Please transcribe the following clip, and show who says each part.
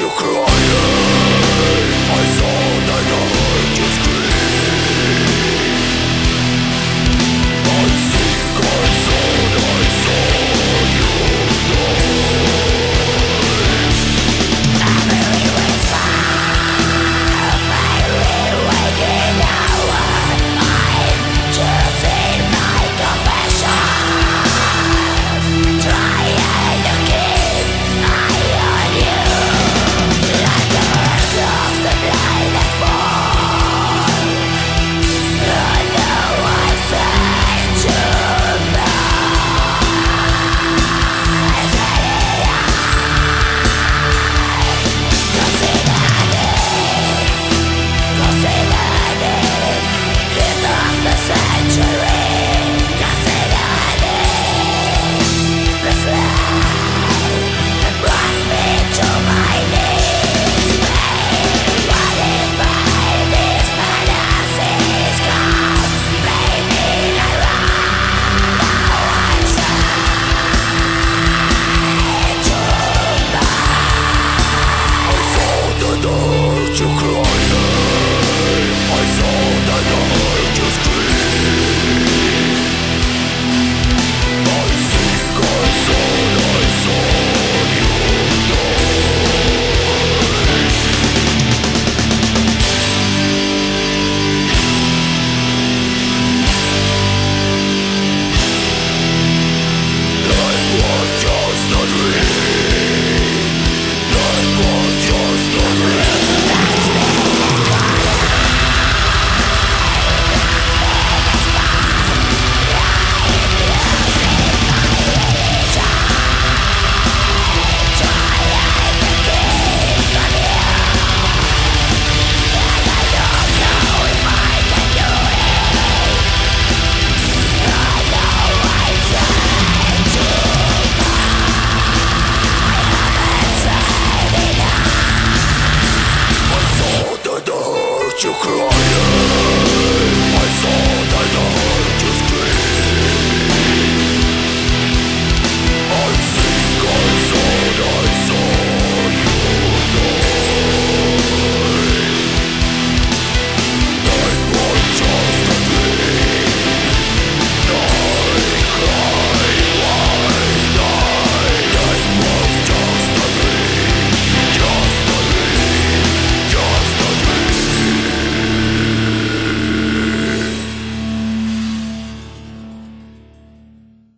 Speaker 1: too close.